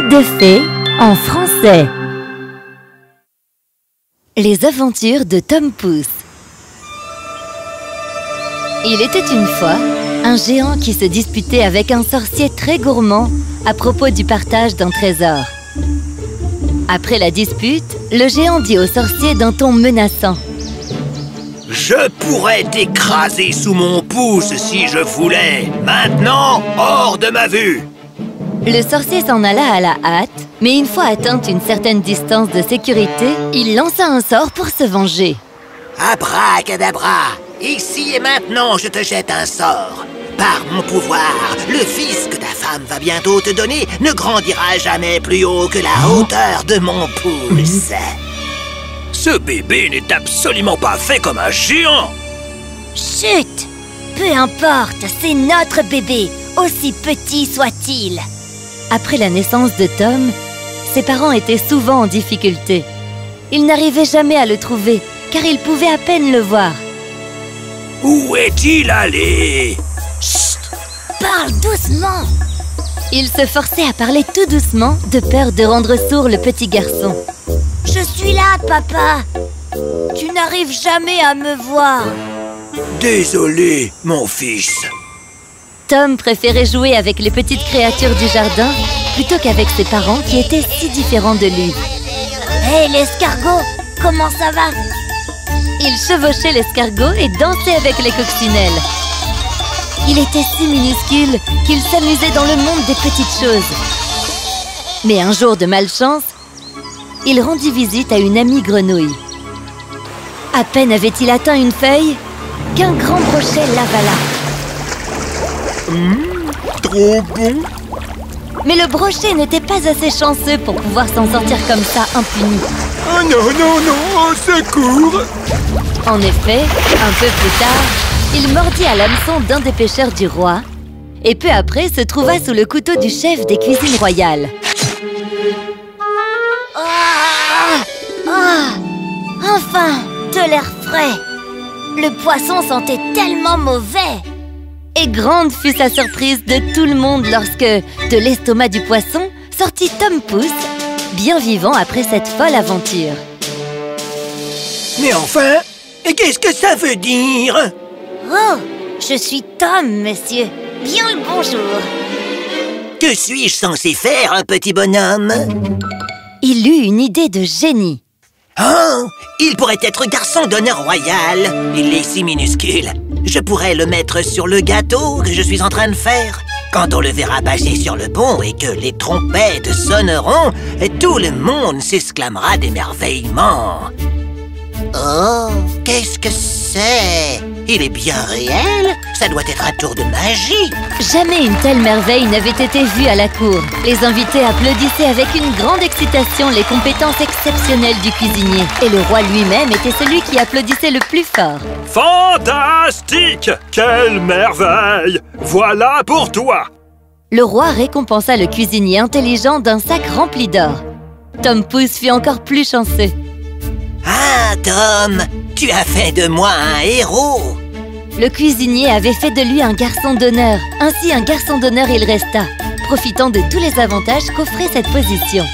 Contes de fées en français. Les aventures de Tom Pouce. Il était une fois un géant qui se disputait avec un sorcier très gourmand à propos du partage d'un trésor. Après la dispute, le géant dit au sorcier d'un ton menaçant Je pourrais t'écraser sous mon pouce si je voulais. Maintenant, hors de ma vue Le sorcier s'en alla à la hâte, mais une fois atteinte une certaine distance de sécurité, il lança un sort pour se venger. Abracadabra Ici et maintenant, je te jette un sort. Par mon pouvoir, le fils que ta femme va bientôt te donner ne grandira jamais plus haut que la hauteur de mon pouce. Ce bébé n'est absolument pas fait comme un géant Chut Peu importe, c'est notre bébé, aussi petit soit-il. Après la naissance de Tom, ses parents étaient souvent en difficulté. Ils n'arrivaient jamais à le trouver, car ils pouvaient à peine le voir. Où est-il allé? Parle doucement Il se forçait à parler tout doucement, de peur de rendre sourd le petit garçon. Je suis là, papa Tu n'arrives jamais à me voir Désolé, mon fils. Tom préférait jouer avec les petites créatures du jardin plutôt qu'avec ses parents qui étaient si différents de lui. Hé, l'escargot Comment ça va? Il chevauchait l'escargot et dansait avec les coccinelles. Il était si minuscule qu'il s'amusait dans le monde des petites choses. Mais un jour de malchance, il rendit visite à une amie grenouille. À peine avait-il atteint une feuille qu'un grand brochet l'avala. Trop bon Mais le brochet n'était pas assez chanceux pour pouvoir s'en sortir comme ça impuni. Oh non, non, non, au secours En effet, un peu plus tard, il mordit à l'hameçon d'un des pêcheurs du roi et peu après se trouva sous le couteau du chef des cuisines royales. Ah Ah Enfin De l'air frais Le poisson sentait tellement mauvais Et grande fut sa surprise de tout le monde lorsque, de l'estomac du poisson, sortit Tom Pouce, bien vivant après cette folle aventure. Mais enfin, qu'est-ce que ça veut dire? Oh Je suis Tom, monsieur. Bien le bonjour. Que suis-je censé faire, un petit bonhomme? Il eut une idée de génie. Oh Il pourrait être garçon d'honneur royal. Il est si minuscule Je pourrais le mettre sur le gâteau que je suis en train de faire. Quand on le verra passer sur le pont et que les trompettes sonneront Tout le monde s'exclamera d'émerveillement. Oh Qu'est-ce que c'est? Il est bien réel Ça doit être un tour de magie Jamais une telle merveille n'avait été vue à la cour. Les invités applaudissaient avec une grande excitation les compétences exceptionnelles du cuisinier. Et le roi lui-même était celui qui applaudissait le plus fort. Fantastique Quelle merveille Voilà pour toi Le roi récompensa le cuisinier intelligent d'un sac rempli d'or. Tom Pouce fut encore plus chanceux. Ah, Tom Tu as fait de moi un héros Le cuisinier avait fait de lui un garçon d'honneur. Ainsi, un garçon d'honneur il resta, profitant de tous les avantages qu'offrait cette position.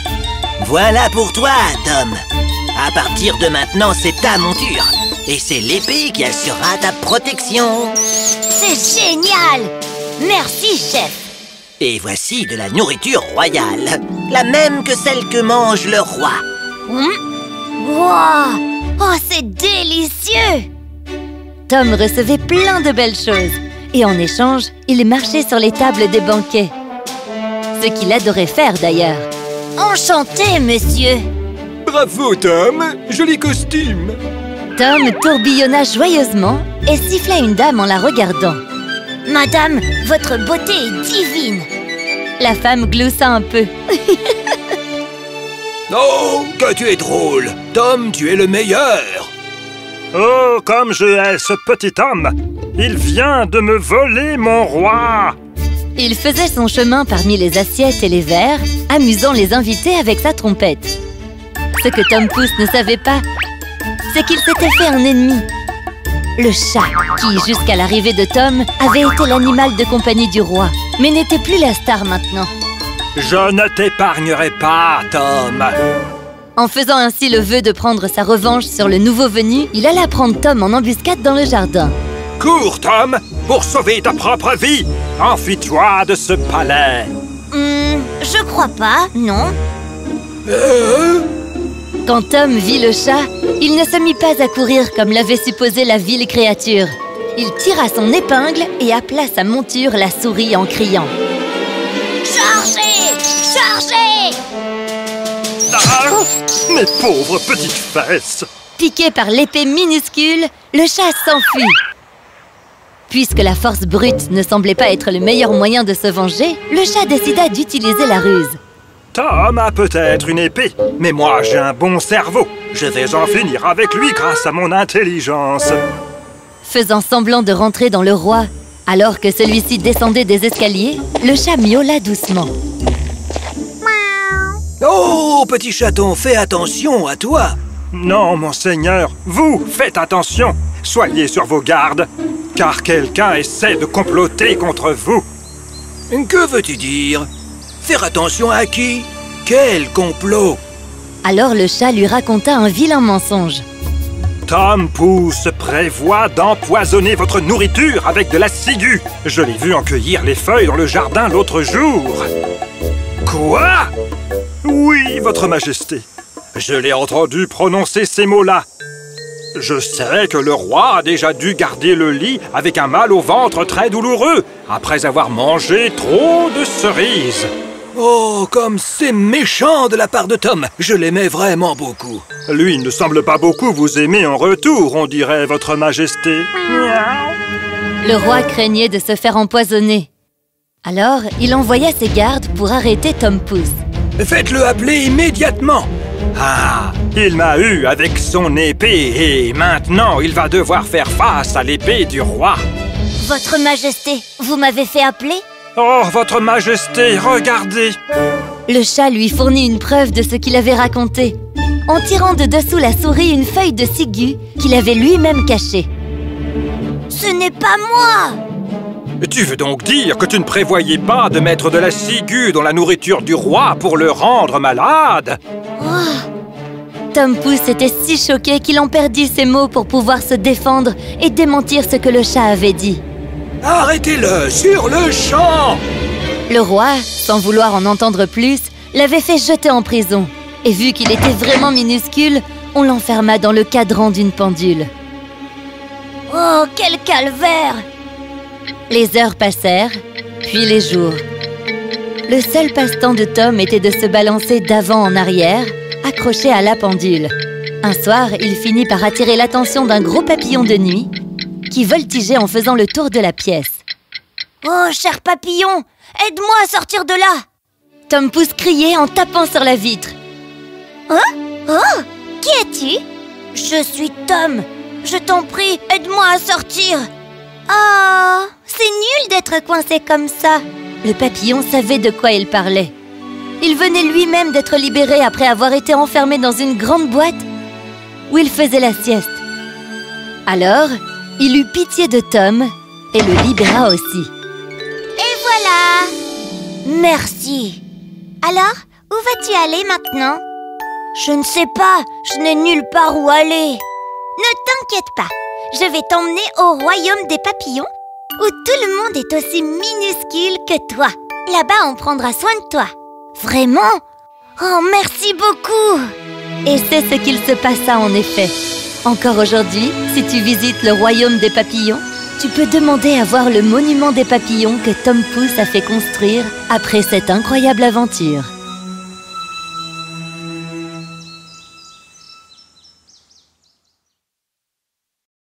Voilà pour toi, Tom. À partir de maintenant, c'est ta monture. Et c'est l'épée qui assurera ta protection. C'est génial. Merci, chef. Et voici de la nourriture royale. La même que celle que mange le roi. Wow Oh, c'est délicieux Tom recevait plein de belles choses. Et en échange, il marchait sur les tables des banquets. Ce qu'il adorait faire d'ailleurs. Enchanté, monsieur Bravo, Tom Joli costume Tom tourbillonna joyeusement et siffla une dame en la regardant. Madame, votre beauté est divine La femme gloussa un peu. Oh, que tu es drôle Tom, tu es le meilleur Oh, comme je hais ce petit homme Il vient de me voler mon roi Il faisait son chemin parmi les assiettes et les verres, amusant les invités avec sa trompette. Ce que Tom Pouce ne savait pas, c'est qu'il s'était fait un ennemi. Le chat, qui, jusqu'à l'arrivée de Tom, avait été l'animal de compagnie du roi, mais n'était plus la star maintenant. Je ne t'épargnerai pas, Tom En faisant ainsi le vœu de prendre sa revanche sur le nouveau venu, il alla prendre Tom en embuscade dans le jardin. Cours, Tom, pour sauver ta propre vie Enfuis-toi de ce palais Hum, je crois pas, non Quand Tom vit le chat, il ne se mit pas à courir comme l'avait supposé la vile créature. Il tira son épingle et appela sa monture la souris en criant. Chargez Chargez Mes pauvres petites fesses Piqué par l'épée minuscule, le chat s'enfuit. Puisque la force brute ne semblait pas être le meilleur moyen de se venger, le chat décida d'utiliser la ruse. Tom a peut-être une épée, mais moi j'ai un bon cerveau. Je vais en finir avec lui grâce à mon intelligence. Faisant semblant de rentrer dans le roi, alors que celui-ci descendait des escaliers, le chat miaula doucement. Oh, petit chaton, fais attention à toi Non, monseigneur, vous faites attention. Soyez sur vos gardes, car quelqu'un essaie de comploter contre vous. Que veux-tu dire? Faire attention à qui? Quel complot? Alors le chat lui raconta un vilain mensonge. Tom Pouce prévoit d'empoisonner votre nourriture avec de la ciguë. Je l'ai vu en cueillir les feuilles dans le jardin l'autre jour. Quoi? Oui, votre majesté. Je l'ai entendu prononcer ces mots-là. Je sais que le roi a déjà dû garder le lit avec un mal au ventre très douloureux après avoir mangé trop de cerises. Oh, comme c'est méchant de la part de Tom Je l'aimais vraiment beaucoup. Lui ne semble pas beaucoup vous aimer en retour, on dirait, votre majesté. Le roi craignait de se faire empoisonner. Alors, il envoya ses gardes pour arrêter Tom Pouce. Faites-le appeler immédiatement. Ah, il m'a eu avec son épée et maintenant il va devoir faire face à l'épée du roi. Votre Majesté, vous m'avez fait appeler? Oh, votre majesté, regardez. Le chat lui fournit une preuve de ce qu'il avait raconté, en tirant de dessous la souris une feuille de ciguë qu'il avait lui-même cachée. Ce n'est pas moi Tu veux donc dire que tu ne prévoyais pas de mettre de la ciguë dans la nourriture du roi pour le rendre malade? Tom Pouce était si choqué qu'il en perdit ses mots pour pouvoir se défendre et démentir ce que le chat avait dit. Arrêtez-le sur le champ Le roi, sans vouloir en entendre plus, l'avait fait jeter en prison. Et vu qu'il était vraiment minuscule, on l'enferma dans le cadran d'une pendule. Oh, quel calvaire Les heures passèrent, puis les jours. Le seul passe-temps de Tom était de se balancer d'avant en arrière, accroché à la pendule. Un soir, il finit par attirer l'attention d'un gros papillon de nuit qui voltigeait en faisant le tour de la pièce. Oh, cher papillon, aide-moi à sortir de là Tom Pouce criait en tapant sur la vitre. Hein? Oh Qui es-tu? Je suis Tom. Je t'en prie, aide-moi à sortir. Oh, c'est nul d'être coincé comme ça. Le papillon savait de quoi il parlait. Il venait lui-même d'être libéré après avoir été enfermé dans une grande boîte où il faisait la sieste. Alors, il eut pitié de Tom et le libéra aussi. Et voilà Merci. Alors, où vas-tu aller maintenant? Je ne sais pas, je n'ai nulle part où aller. Ne t'inquiète pas, je vais t'emmener au royaume des papillons, où tout le monde est aussi minuscule que toi. Là-bas, on prendra soin de toi. Vraiment? Oh, merci beaucoup Et c'est ce qu'il se passa en effet. Encore aujourd'hui, si tu visites le royaume des papillons, tu peux demander à voir le monument des papillons que Tom Pouce a fait construire après cette incroyable aventure.